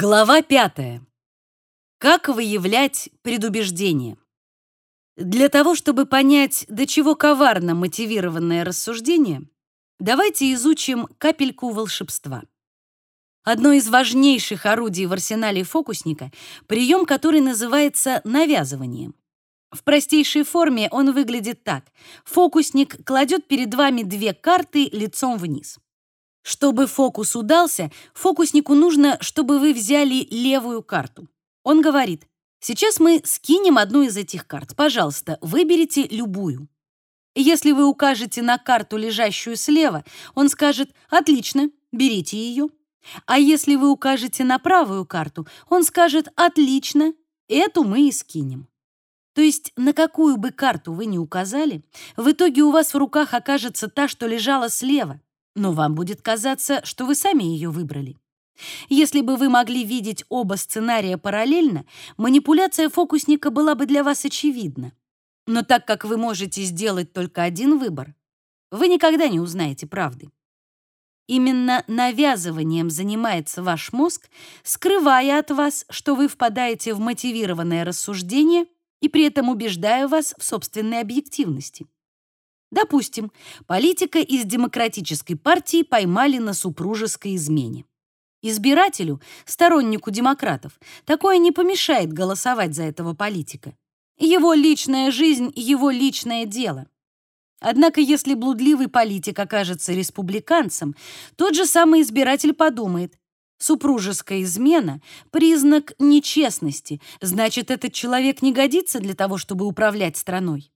Глава пятая. Как выявлять предубеждение? Для того, чтобы понять, до чего коварно мотивированное рассуждение, давайте изучим капельку волшебства. Одно из важнейших орудий в арсенале фокусника — прием, который называется навязыванием. В простейшей форме он выглядит так. Фокусник кладет перед вами две карты лицом вниз. Чтобы фокус удался, фокуснику нужно, чтобы вы взяли левую карту. Он говорит, сейчас мы скинем одну из этих карт. Пожалуйста, выберите любую. Если вы укажете на карту, лежащую слева, он скажет «Отлично, берите ее». А если вы укажете на правую карту, он скажет «Отлично, эту мы и скинем». То есть на какую бы карту вы ни указали, в итоге у вас в руках окажется та, что лежала слева но вам будет казаться, что вы сами ее выбрали. Если бы вы могли видеть оба сценария параллельно, манипуляция фокусника была бы для вас очевидна. Но так как вы можете сделать только один выбор, вы никогда не узнаете правды. Именно навязыванием занимается ваш мозг, скрывая от вас, что вы впадаете в мотивированное рассуждение и при этом убеждая вас в собственной объективности. Допустим, политика из демократической партии поймали на супружеской измене. Избирателю, стороннику демократов, такое не помешает голосовать за этого политика. Его личная жизнь — его личное дело. Однако, если блудливый политик окажется республиканцем, тот же самый избиратель подумает, супружеская измена — признак нечестности, значит, этот человек не годится для того, чтобы управлять страной.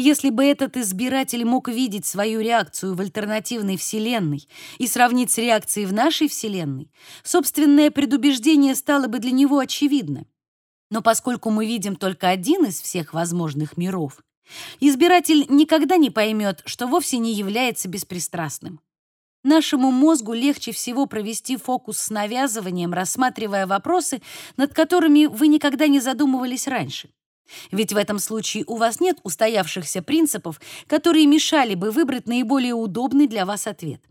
Если бы этот избиратель мог видеть свою реакцию в альтернативной вселенной и сравнить с реакцией в нашей вселенной, собственное предубеждение стало бы для него очевидно. Но поскольку мы видим только один из всех возможных миров, избиратель никогда не поймет, что вовсе не является беспристрастным. Нашему мозгу легче всего провести фокус с навязыванием, рассматривая вопросы, над которыми вы никогда не задумывались раньше. Ведь в этом случае у вас нет устоявшихся принципов, которые мешали бы выбрать наиболее удобный для вас ответ.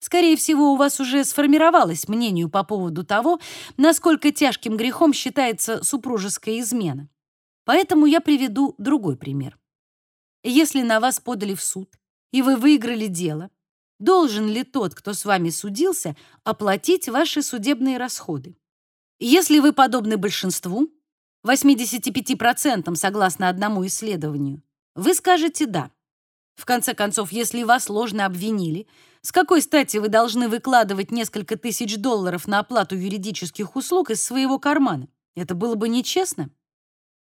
Скорее всего, у вас уже сформировалось мнение по поводу того, насколько тяжким грехом считается супружеская измена. Поэтому я приведу другой пример. Если на вас подали в суд, и вы выиграли дело, должен ли тот, кто с вами судился, оплатить ваши судебные расходы? Если вы подобны большинству, 85% согласно одному исследованию, вы скажете «да». В конце концов, если вас ложно обвинили, с какой стати вы должны выкладывать несколько тысяч долларов на оплату юридических услуг из своего кармана? Это было бы нечестно.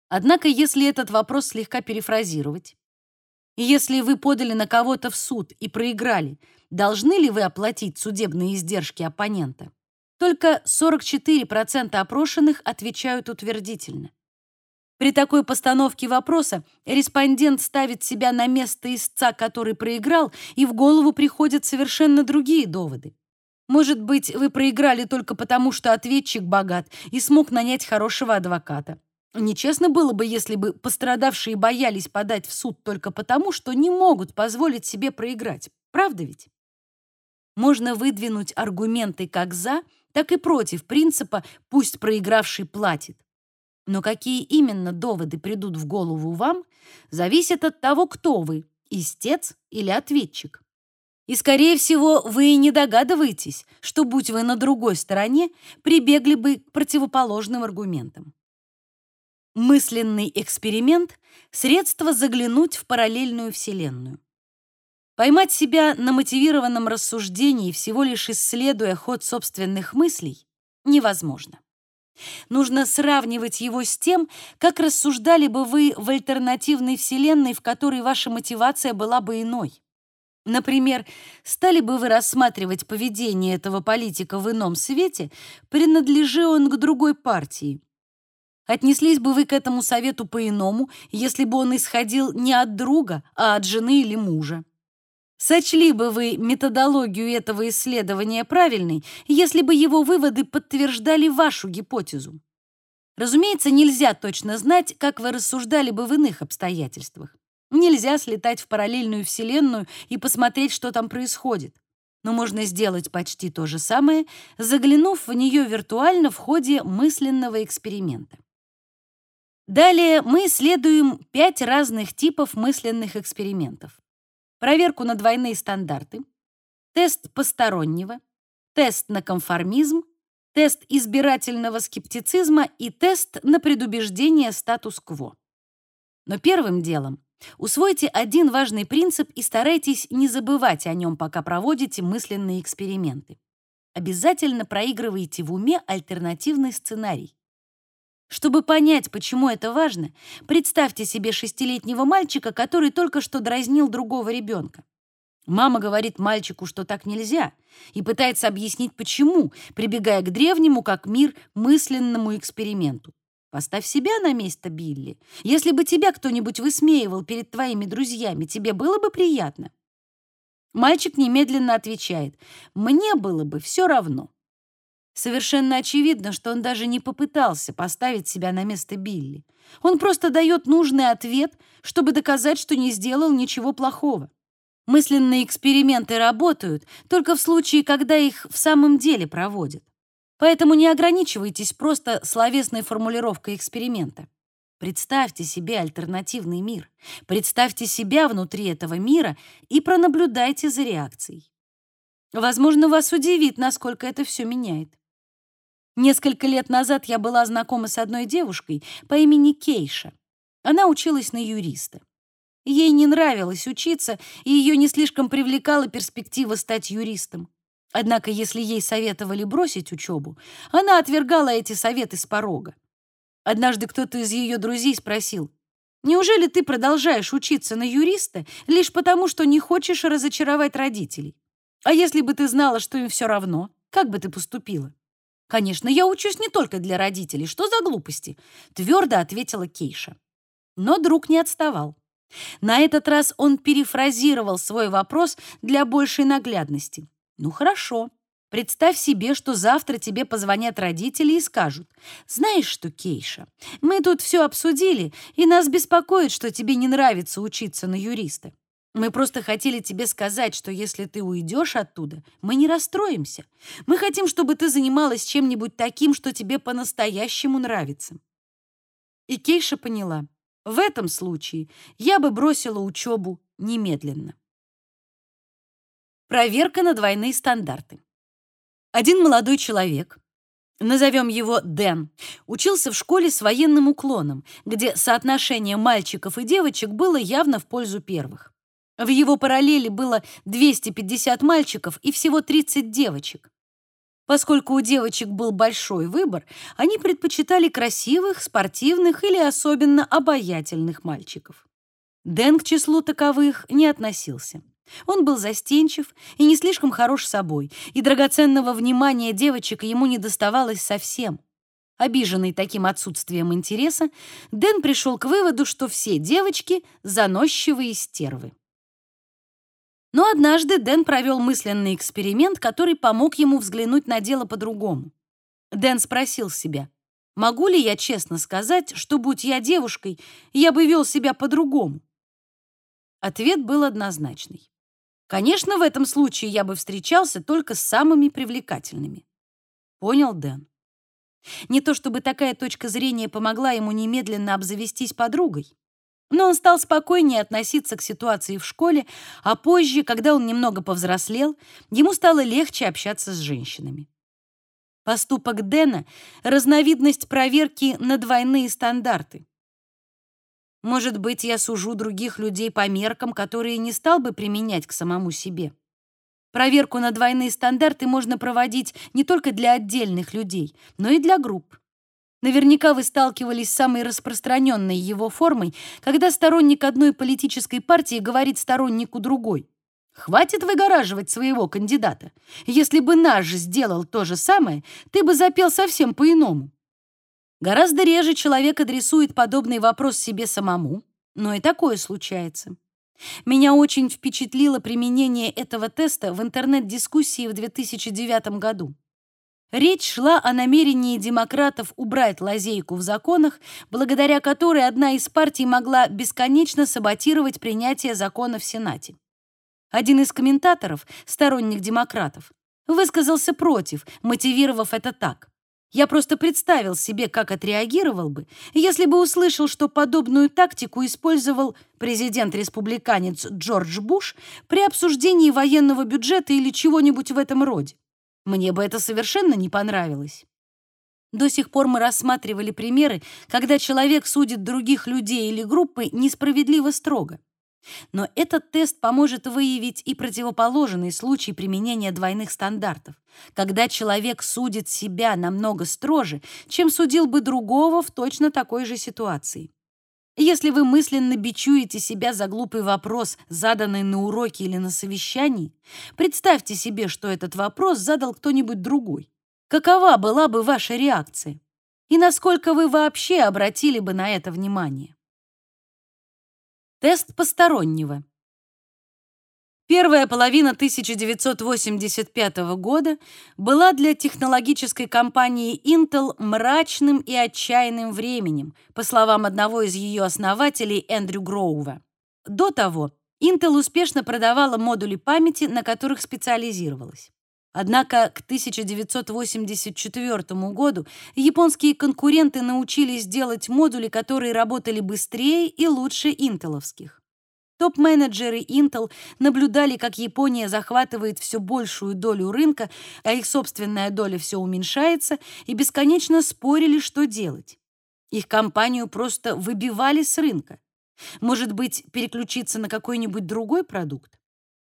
Однако, если этот вопрос слегка перефразировать, если вы подали на кого-то в суд и проиграли, должны ли вы оплатить судебные издержки оппонента? Только 44% опрошенных отвечают утвердительно. При такой постановке вопроса респондент ставит себя на место истца, который проиграл, и в голову приходят совершенно другие доводы. Может быть, вы проиграли только потому, что ответчик богат и смог нанять хорошего адвоката. Нечестно было бы, если бы пострадавшие боялись подать в суд только потому, что не могут позволить себе проиграть. Правда ведь? Можно выдвинуть аргументы как «за», так и против принципа «пусть проигравший платит». Но какие именно доводы придут в голову вам, зависит от того, кто вы – истец или ответчик. И, скорее всего, вы не догадываетесь, что, будь вы на другой стороне, прибегли бы к противоположным аргументам. Мысленный эксперимент — средство заглянуть в параллельную вселенную. Поймать себя на мотивированном рассуждении, всего лишь исследуя ход собственных мыслей, невозможно. Нужно сравнивать его с тем, как рассуждали бы вы в альтернативной вселенной, в которой ваша мотивация была бы иной. Например, стали бы вы рассматривать поведение этого политика в ином свете, принадлежи он к другой партии. Отнеслись бы вы к этому совету по-иному, если бы он исходил не от друга, а от жены или мужа. Сочли бы вы методологию этого исследования правильной, если бы его выводы подтверждали вашу гипотезу? Разумеется, нельзя точно знать, как вы рассуждали бы в иных обстоятельствах. Нельзя слетать в параллельную вселенную и посмотреть, что там происходит. Но можно сделать почти то же самое, заглянув в нее виртуально в ходе мысленного эксперимента. Далее мы исследуем пять разных типов мысленных экспериментов. Проверку на двойные стандарты, тест постороннего, тест на конформизм, тест избирательного скептицизма и тест на предубеждение статус-кво. Но первым делом усвойте один важный принцип и старайтесь не забывать о нем, пока проводите мысленные эксперименты. Обязательно проигрывайте в уме альтернативный сценарий. Чтобы понять, почему это важно, представьте себе шестилетнего мальчика, который только что дразнил другого ребенка. Мама говорит мальчику, что так нельзя, и пытается объяснить, почему, прибегая к древнему, как мир, мысленному эксперименту. Поставь себя на место Билли. Если бы тебя кто-нибудь высмеивал перед твоими друзьями, тебе было бы приятно. Мальчик немедленно отвечает, мне было бы все равно. Совершенно очевидно, что он даже не попытался поставить себя на место Билли. Он просто дает нужный ответ, чтобы доказать, что не сделал ничего плохого. Мысленные эксперименты работают только в случае, когда их в самом деле проводят. Поэтому не ограничивайтесь просто словесной формулировкой эксперимента. Представьте себе альтернативный мир. Представьте себя внутри этого мира и пронаблюдайте за реакцией. Возможно, вас удивит, насколько это все меняет. Несколько лет назад я была знакома с одной девушкой по имени Кейша. Она училась на юриста. Ей не нравилось учиться, и ее не слишком привлекала перспектива стать юристом. Однако, если ей советовали бросить учебу, она отвергала эти советы с порога. Однажды кто-то из ее друзей спросил, «Неужели ты продолжаешь учиться на юриста лишь потому, что не хочешь разочаровать родителей? А если бы ты знала, что им все равно, как бы ты поступила?» «Конечно, я учусь не только для родителей. Что за глупости?» — твердо ответила Кейша. Но друг не отставал. На этот раз он перефразировал свой вопрос для большей наглядности. «Ну хорошо. Представь себе, что завтра тебе позвонят родители и скажут, «Знаешь что, Кейша, мы тут все обсудили, и нас беспокоит, что тебе не нравится учиться на юриста. Мы просто хотели тебе сказать, что если ты уйдешь оттуда, мы не расстроимся. Мы хотим, чтобы ты занималась чем-нибудь таким, что тебе по-настоящему нравится». И Кейша поняла — в этом случае я бы бросила учебу немедленно. Проверка на двойные стандарты. Один молодой человек, назовем его Дэн, учился в школе с военным уклоном, где соотношение мальчиков и девочек было явно в пользу первых. В его параллели было 250 мальчиков и всего 30 девочек. Поскольку у девочек был большой выбор, они предпочитали красивых, спортивных или особенно обаятельных мальчиков. Дэн к числу таковых не относился. Он был застенчив и не слишком хорош собой, и драгоценного внимания девочек ему не доставалось совсем. Обиженный таким отсутствием интереса, Дэн пришел к выводу, что все девочки — заносчивые стервы. Но однажды Дэн провел мысленный эксперимент, который помог ему взглянуть на дело по-другому. Дэн спросил себя, могу ли я честно сказать, что, будь я девушкой, я бы вел себя по-другому? Ответ был однозначный. Конечно, в этом случае я бы встречался только с самыми привлекательными. Понял Дэн. Не то чтобы такая точка зрения помогла ему немедленно обзавестись подругой. Но он стал спокойнее относиться к ситуации в школе, а позже, когда он немного повзрослел, ему стало легче общаться с женщинами. Поступок Дэна — разновидность проверки на двойные стандарты. Может быть, я сужу других людей по меркам, которые не стал бы применять к самому себе. Проверку на двойные стандарты можно проводить не только для отдельных людей, но и для групп. Наверняка вы сталкивались с самой распространенной его формой, когда сторонник одной политической партии говорит стороннику другой. Хватит выгораживать своего кандидата. Если бы наш сделал то же самое, ты бы запел совсем по-иному. Гораздо реже человек адресует подобный вопрос себе самому, но и такое случается. Меня очень впечатлило применение этого теста в интернет-дискуссии в 2009 году. Речь шла о намерении демократов убрать лазейку в законах, благодаря которой одна из партий могла бесконечно саботировать принятие закона в Сенате. Один из комментаторов, сторонник демократов, высказался против, мотивировав это так. Я просто представил себе, как отреагировал бы, если бы услышал, что подобную тактику использовал президент-республиканец Джордж Буш при обсуждении военного бюджета или чего-нибудь в этом роде. Мне бы это совершенно не понравилось. До сих пор мы рассматривали примеры, когда человек судит других людей или группы несправедливо строго. Но этот тест поможет выявить и противоположный случай применения двойных стандартов, когда человек судит себя намного строже, чем судил бы другого в точно такой же ситуации. Если вы мысленно бичуете себя за глупый вопрос, заданный на уроке или на совещании, представьте себе, что этот вопрос задал кто-нибудь другой. Какова была бы ваша реакция? И насколько вы вообще обратили бы на это внимание? Тест постороннего. Первая половина 1985 года была для технологической компании Intel мрачным и отчаянным временем, по словам одного из ее основателей Эндрю Гроува. До того Intel успешно продавала модули памяти, на которых специализировалась. Однако к 1984 году японские конкуренты научились делать модули, которые работали быстрее и лучше интеловских. Топ-менеджеры Intel наблюдали, как Япония захватывает все большую долю рынка, а их собственная доля все уменьшается, и бесконечно спорили, что делать. Их компанию просто выбивали с рынка. Может быть, переключиться на какой-нибудь другой продукт?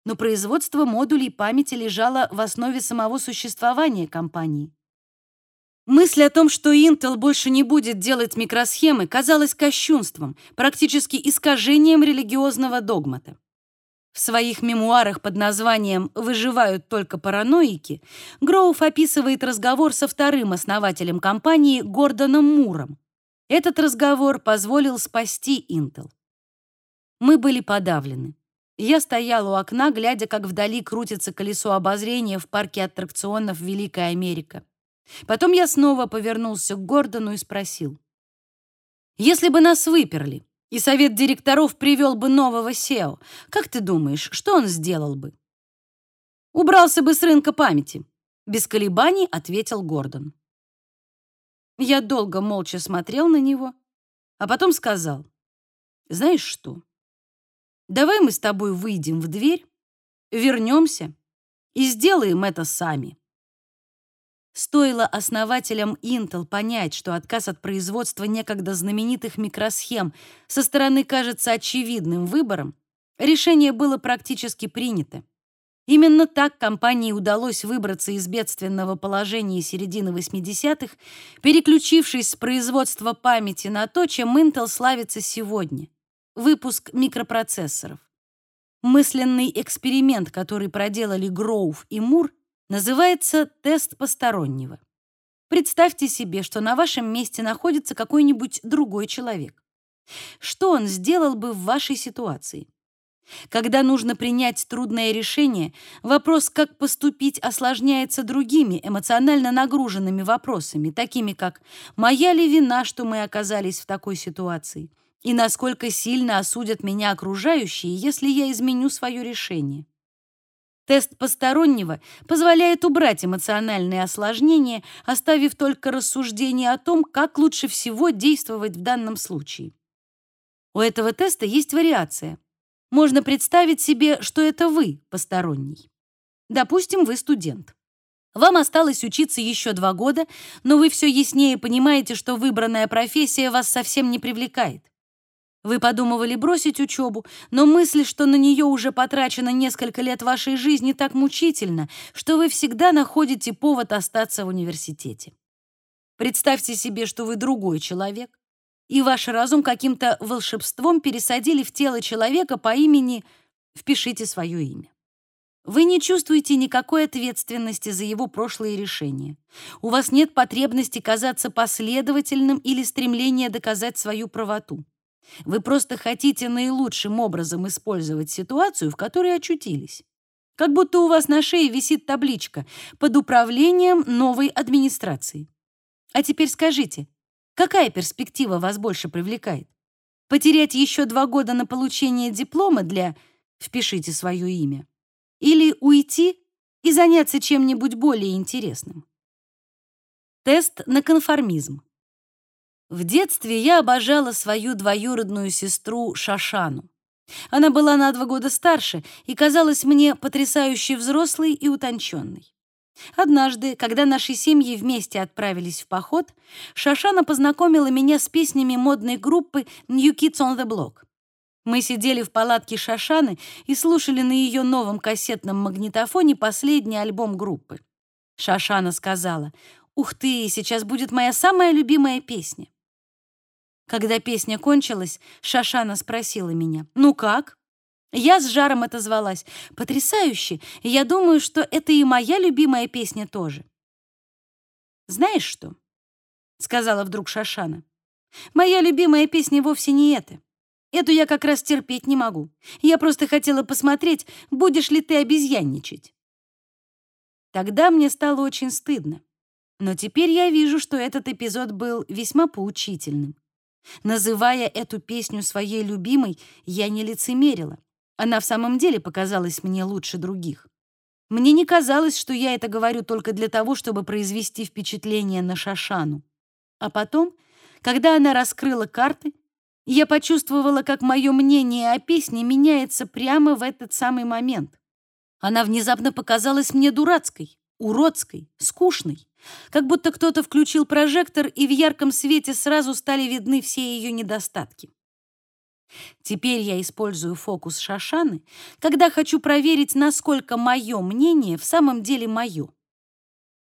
но производство модулей памяти лежало в основе самого существования компании. Мысль о том, что Intel больше не будет делать микросхемы, казалась кощунством, практически искажением религиозного догмата. В своих мемуарах под названием «Выживают только параноики» Гроув описывает разговор со вторым основателем компании Гордоном Муром. Этот разговор позволил спасти Intel. Мы были подавлены. Я стоял у окна, глядя, как вдали крутится колесо обозрения в парке аттракционов Великая Америка. Потом я снова повернулся к Гордону и спросил. «Если бы нас выперли, и совет директоров привел бы нового SEO, как ты думаешь, что он сделал бы?» «Убрался бы с рынка памяти», — без колебаний ответил Гордон. Я долго молча смотрел на него, а потом сказал, «Знаешь что?» Давай мы с тобой выйдем в дверь, вернемся и сделаем это сами. Стоило основателям Intel понять, что отказ от производства некогда знаменитых микросхем со стороны кажется очевидным выбором, решение было практически принято. Именно так компании удалось выбраться из бедственного положения середины 80-х, переключившись с производства памяти на то, чем Intel славится сегодня выпуск микропроцессоров. Мысленный эксперимент, который проделали Гроув и Мур, называется тест постороннего. Представьте себе, что на вашем месте находится какой-нибудь другой человек. Что он сделал бы в вашей ситуации? Когда нужно принять трудное решение, вопрос, как поступить, осложняется другими эмоционально нагруженными вопросами, такими как «моя ли вина, что мы оказались в такой ситуации?» и насколько сильно осудят меня окружающие, если я изменю свое решение. Тест постороннего позволяет убрать эмоциональные осложнения, оставив только рассуждение о том, как лучше всего действовать в данном случае. У этого теста есть вариация. Можно представить себе, что это вы посторонний. Допустим, вы студент. Вам осталось учиться еще два года, но вы все яснее понимаете, что выбранная профессия вас совсем не привлекает. Вы подумывали бросить учебу, но мысль, что на нее уже потрачено несколько лет вашей жизни, так мучительно, что вы всегда находите повод остаться в университете. Представьте себе, что вы другой человек, и ваш разум каким-то волшебством пересадили в тело человека по имени «Впишите свое имя». Вы не чувствуете никакой ответственности за его прошлые решения. У вас нет потребности казаться последовательным или стремления доказать свою правоту. Вы просто хотите наилучшим образом использовать ситуацию, в которой очутились. Как будто у вас на шее висит табличка «Под управлением новой администрации». А теперь скажите, какая перспектива вас больше привлекает? Потерять еще два года на получение диплома для впишите свое имя, или уйти и заняться чем-нибудь более интересным. Тест на конформизм. В детстве я обожала свою двоюродную сестру Шашану. Она была на два года старше и казалась мне потрясающе взрослой и утонченной. Однажды, когда наши семьи вместе отправились в поход, Шашана познакомила меня с песнями модной группы New Kids on the Block. Мы сидели в палатке Шашаны и слушали на ее новом кассетном магнитофоне последний альбом группы. Шашана сказала, «Ух ты, сейчас будет моя самая любимая песня». Когда песня кончилась, Шашана спросила меня, «Ну как?» Я с жаром отозвалась, «Потрясающе! Я думаю, что это и моя любимая песня тоже». «Знаешь что?» — сказала вдруг Шашана. «Моя любимая песня вовсе не эта. Эту я как раз терпеть не могу. Я просто хотела посмотреть, будешь ли ты обезьянничать. Тогда мне стало очень стыдно. Но теперь я вижу, что этот эпизод был весьма поучительным. Называя эту песню своей любимой, я не лицемерила. Она в самом деле показалась мне лучше других. Мне не казалось, что я это говорю только для того, чтобы произвести впечатление на Шашану. А потом, когда она раскрыла карты, я почувствовала, как мое мнение о песне меняется прямо в этот самый момент. Она внезапно показалась мне дурацкой, уродской, скучной, как будто кто-то включил прожектор, и в ярком свете сразу стали видны все ее недостатки. Теперь я использую фокус Шашаны, когда хочу проверить, насколько мое мнение в самом деле мое.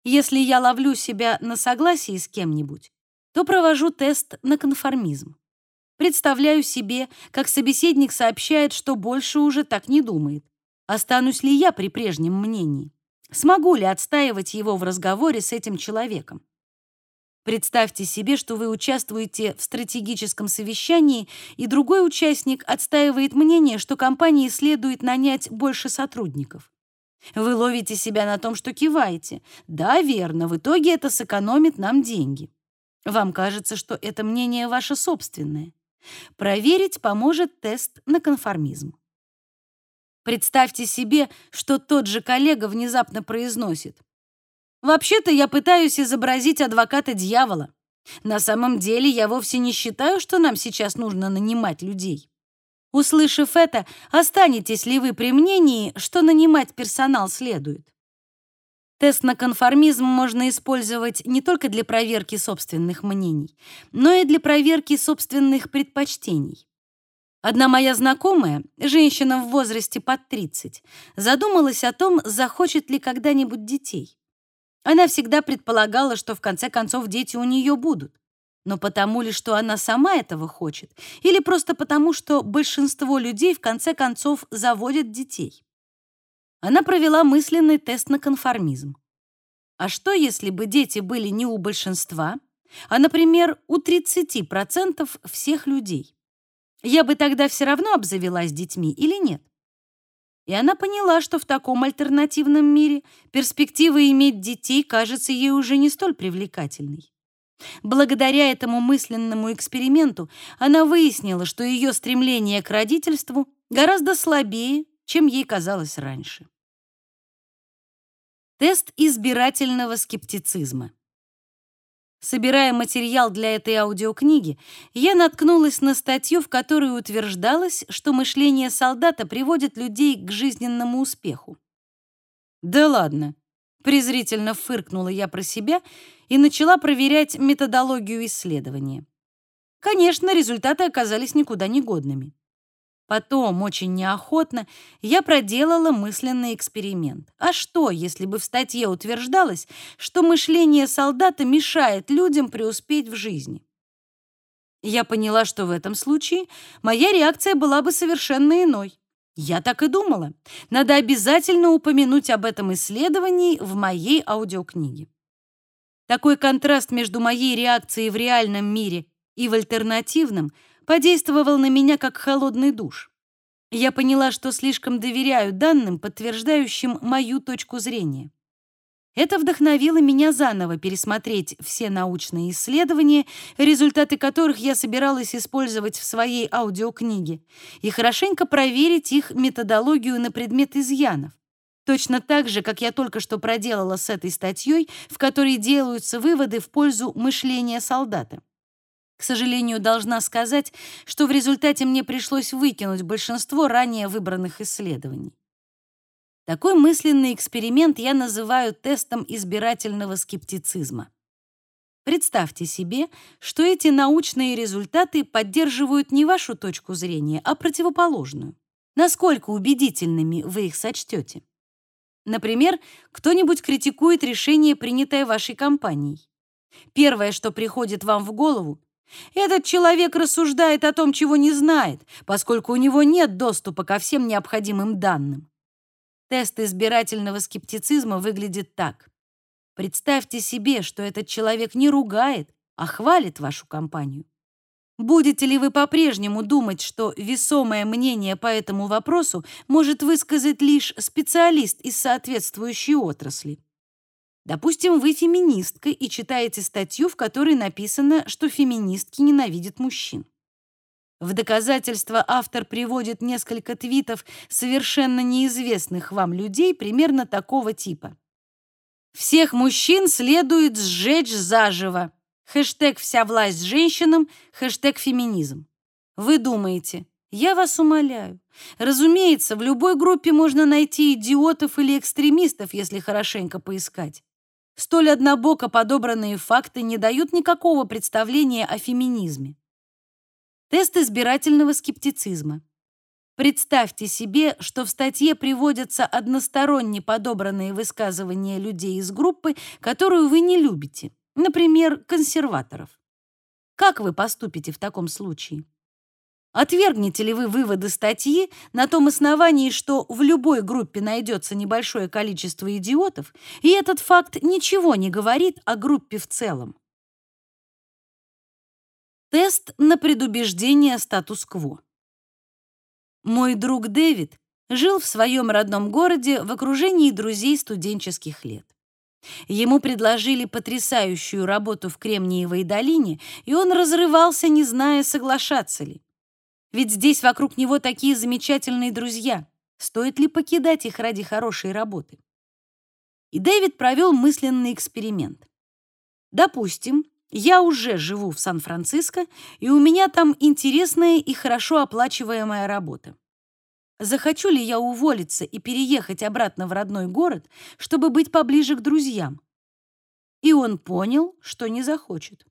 Если я ловлю себя на согласии с кем-нибудь, то провожу тест на конформизм. Представляю себе, как собеседник сообщает, что больше уже так не думает. Останусь ли я при прежнем мнении? Смогу ли отстаивать его в разговоре с этим человеком? Представьте себе, что вы участвуете в стратегическом совещании, и другой участник отстаивает мнение, что компании следует нанять больше сотрудников. Вы ловите себя на том, что киваете. Да, верно, в итоге это сэкономит нам деньги. Вам кажется, что это мнение ваше собственное. Проверить поможет тест на конформизм. Представьте себе, что тот же коллега внезапно произносит. «Вообще-то я пытаюсь изобразить адвоката дьявола. На самом деле я вовсе не считаю, что нам сейчас нужно нанимать людей». Услышав это, останетесь ли вы при мнении, что нанимать персонал следует? Тест на конформизм можно использовать не только для проверки собственных мнений, но и для проверки собственных предпочтений. Одна моя знакомая, женщина в возрасте под 30, задумалась о том, захочет ли когда-нибудь детей. Она всегда предполагала, что в конце концов дети у нее будут. Но потому ли, что она сама этого хочет, или просто потому, что большинство людей в конце концов заводят детей. Она провела мысленный тест на конформизм. А что, если бы дети были не у большинства, а, например, у 30% всех людей? Я бы тогда все равно обзавелась детьми или нет? И она поняла, что в таком альтернативном мире перспектива иметь детей кажется ей уже не столь привлекательной. Благодаря этому мысленному эксперименту она выяснила, что ее стремление к родительству гораздо слабее, чем ей казалось раньше. Тест избирательного скептицизма. Собирая материал для этой аудиокниги, я наткнулась на статью, в которой утверждалось, что мышление солдата приводит людей к жизненному успеху. Да ладно, презрительно фыркнула я про себя и начала проверять методологию исследования. Конечно, результаты оказались никуда не годными. Потом, очень неохотно, я проделала мысленный эксперимент. А что, если бы в статье утверждалось, что мышление солдата мешает людям преуспеть в жизни? Я поняла, что в этом случае моя реакция была бы совершенно иной. Я так и думала. Надо обязательно упомянуть об этом исследовании в моей аудиокниге. Такой контраст между моей реакцией в реальном мире и в альтернативном – подействовал на меня как холодный душ. Я поняла, что слишком доверяю данным, подтверждающим мою точку зрения. Это вдохновило меня заново пересмотреть все научные исследования, результаты которых я собиралась использовать в своей аудиокниге, и хорошенько проверить их методологию на предмет изъянов. Точно так же, как я только что проделала с этой статьей, в которой делаются выводы в пользу мышления солдата. К сожалению, должна сказать, что в результате мне пришлось выкинуть большинство ранее выбранных исследований. Такой мысленный эксперимент я называю тестом избирательного скептицизма. Представьте себе, что эти научные результаты поддерживают не вашу точку зрения, а противоположную. Насколько убедительными вы их сочтете? Например, кто-нибудь критикует решение, принятое вашей компанией. Первое, что приходит вам в голову, этот человек рассуждает о том, чего не знает, поскольку у него нет доступа ко всем необходимым данным. Тест избирательного скептицизма выглядит так. Представьте себе, что этот человек не ругает, а хвалит вашу компанию. Будете ли вы по-прежнему думать, что весомое мнение по этому вопросу может высказать лишь специалист из соответствующей отрасли? Допустим, вы феминистка и читаете статью, в которой написано, что феминистки ненавидят мужчин. В доказательство автор приводит несколько твитов совершенно неизвестных вам людей примерно такого типа. «Всех мужчин следует сжечь заживо. Хэштег «Вся власть женщинам», хэштег «Феминизм». Вы думаете, я вас умоляю. Разумеется, в любой группе можно найти идиотов или экстремистов, если хорошенько поискать. Столь однобоко подобранные факты не дают никакого представления о феминизме. Тест избирательного скептицизма. Представьте себе, что в статье приводятся односторонне подобранные высказывания людей из группы, которую вы не любите, например, консерваторов. Как вы поступите в таком случае? Отвергнете ли вы выводы статьи на том основании, что в любой группе найдется небольшое количество идиотов, и этот факт ничего не говорит о группе в целом? Тест на предубеждение статус-кво. Мой друг Дэвид жил в своем родном городе в окружении друзей студенческих лет. Ему предложили потрясающую работу в Кремниевой долине, и он разрывался, не зная, соглашаться ли. Ведь здесь вокруг него такие замечательные друзья. Стоит ли покидать их ради хорошей работы? И Дэвид провел мысленный эксперимент. Допустим, я уже живу в Сан-Франциско, и у меня там интересная и хорошо оплачиваемая работа. Захочу ли я уволиться и переехать обратно в родной город, чтобы быть поближе к друзьям? И он понял, что не захочет.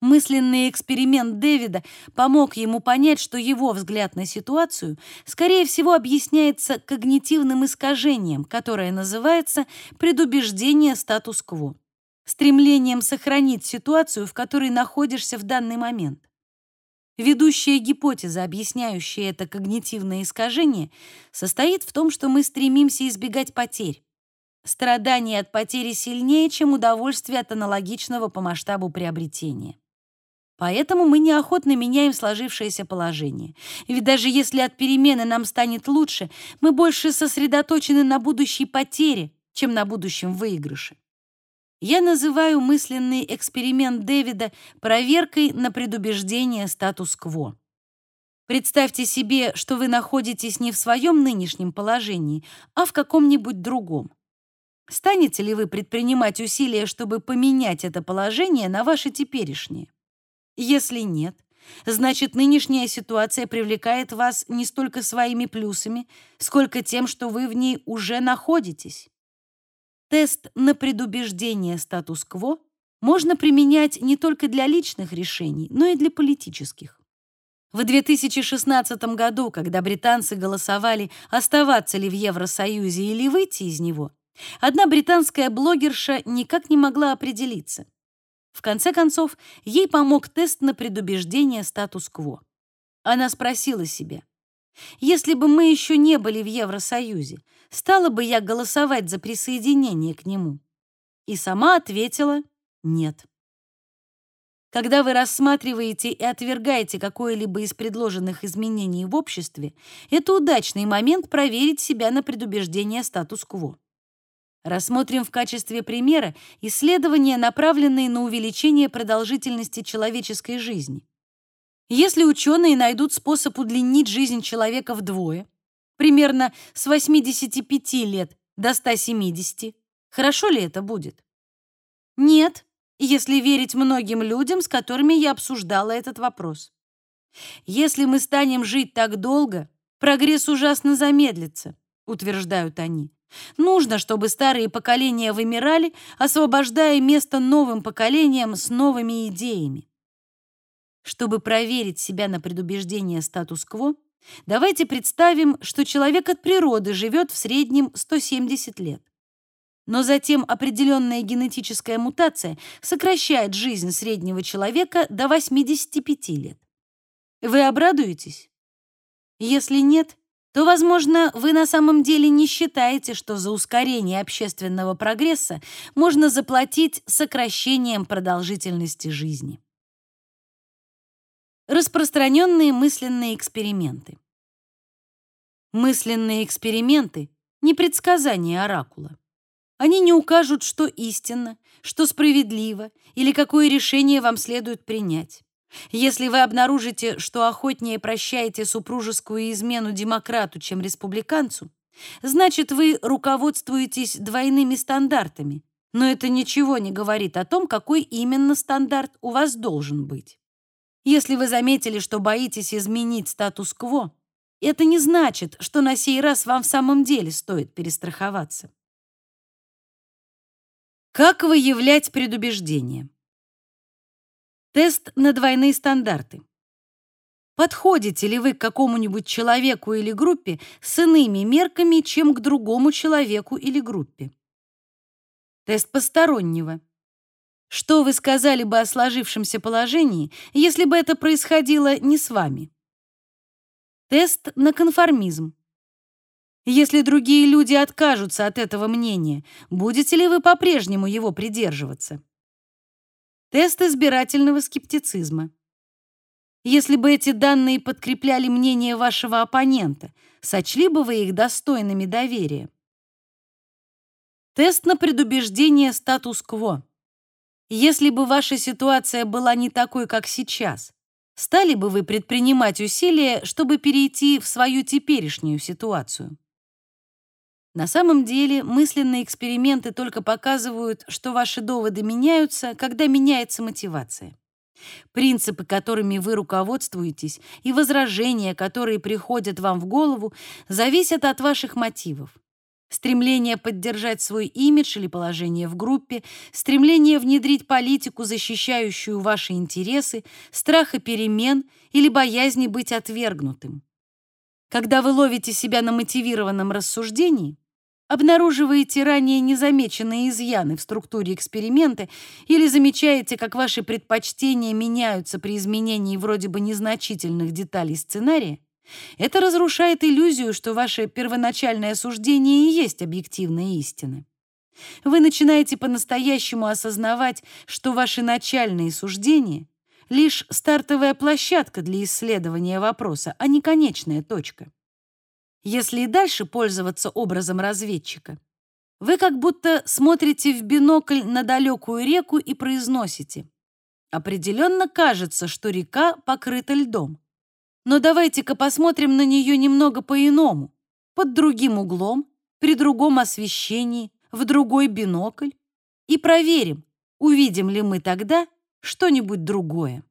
Мысленный эксперимент Дэвида помог ему понять, что его взгляд на ситуацию, скорее всего, объясняется когнитивным искажением, которое называется предубеждение статус-кво стремлением сохранить ситуацию, в которой находишься в данный момент. Ведущая гипотеза, объясняющая это когнитивное искажение, состоит в том, что мы стремимся избегать потерь. Страдание от потери сильнее, чем удовольствие от аналогичного по масштабу приобретения. Поэтому мы неохотно меняем сложившееся положение. Ведь даже если от перемены нам станет лучше, мы больше сосредоточены на будущей потере, чем на будущем выигрыше. Я называю мысленный эксперимент Дэвида проверкой на предубеждение статус-кво. Представьте себе, что вы находитесь не в своем нынешнем положении, а в каком-нибудь другом. Станете ли вы предпринимать усилия, чтобы поменять это положение на ваше теперешнее? Если нет, значит, нынешняя ситуация привлекает вас не столько своими плюсами, сколько тем, что вы в ней уже находитесь. Тест на предубеждение статус-кво можно применять не только для личных решений, но и для политических. В 2016 году, когда британцы голосовали, оставаться ли в Евросоюзе или выйти из него, одна британская блогерша никак не могла определиться. В конце концов, ей помог тест на предубеждение статус-кво. Она спросила себя, если бы мы еще не были в Евросоюзе, стала бы я голосовать за присоединение к нему? И сама ответила «нет». Когда вы рассматриваете и отвергаете какое-либо из предложенных изменений в обществе, это удачный момент проверить себя на предубеждение статус-кво. Рассмотрим в качестве примера исследования, направленные на увеличение продолжительности человеческой жизни. Если ученые найдут способ удлинить жизнь человека вдвое, примерно с 85 лет до 170, хорошо ли это будет? Нет, если верить многим людям, с которыми я обсуждала этот вопрос. Если мы станем жить так долго, прогресс ужасно замедлится, утверждают они. Нужно, чтобы старые поколения вымирали, освобождая место новым поколениям с новыми идеями. Чтобы проверить себя на предубеждение статус-кво, давайте представим, что человек от природы живет в среднем 170 лет. Но затем определенная генетическая мутация сокращает жизнь среднего человека до 85 лет. Вы обрадуетесь? Если нет, то, возможно, вы на самом деле не считаете, что за ускорение общественного прогресса можно заплатить сокращением продолжительности жизни. Распространенные мысленные эксперименты. Мысленные эксперименты — не предсказания оракула. Они не укажут, что истинно, что справедливо или какое решение вам следует принять. Если вы обнаружите, что охотнее прощаете супружескую измену демократу, чем республиканцу, значит, вы руководствуетесь двойными стандартами, но это ничего не говорит о том, какой именно стандарт у вас должен быть. Если вы заметили, что боитесь изменить статус-кво, это не значит, что на сей раз вам в самом деле стоит перестраховаться. Как выявлять предубеждение? Тест на двойные стандарты. Подходите ли вы к какому-нибудь человеку или группе с иными мерками, чем к другому человеку или группе? Тест постороннего. Что вы сказали бы о сложившемся положении, если бы это происходило не с вами? Тест на конформизм. Если другие люди откажутся от этого мнения, будете ли вы по-прежнему его придерживаться? Тест избирательного скептицизма. Если бы эти данные подкрепляли мнение вашего оппонента, сочли бы вы их достойными доверия? Тест на предубеждение статус-кво. Если бы ваша ситуация была не такой, как сейчас, стали бы вы предпринимать усилия, чтобы перейти в свою теперешнюю ситуацию? На самом деле, мысленные эксперименты только показывают, что ваши доводы меняются, когда меняется мотивация. Принципы, которыми вы руководствуетесь, и возражения, которые приходят вам в голову, зависят от ваших мотивов. Стремление поддержать свой имидж или положение в группе, стремление внедрить политику, защищающую ваши интересы, страха перемен или боязни быть отвергнутым. Когда вы ловите себя на мотивированном рассуждении, обнаруживаете ранее незамеченные изъяны в структуре эксперимента или замечаете, как ваши предпочтения меняются при изменении вроде бы незначительных деталей сценария, это разрушает иллюзию, что ваше первоначальное суждение и есть объективная истина. Вы начинаете по-настоящему осознавать, что ваши начальные суждения лишь стартовая площадка для исследования вопроса, а не конечная точка. Если и дальше пользоваться образом разведчика, вы как будто смотрите в бинокль на далекую реку и произносите «Определенно кажется, что река покрыта льдом. Но давайте-ка посмотрим на нее немного по-иному, под другим углом, при другом освещении, в другой бинокль, и проверим, увидим ли мы тогда что-нибудь другое.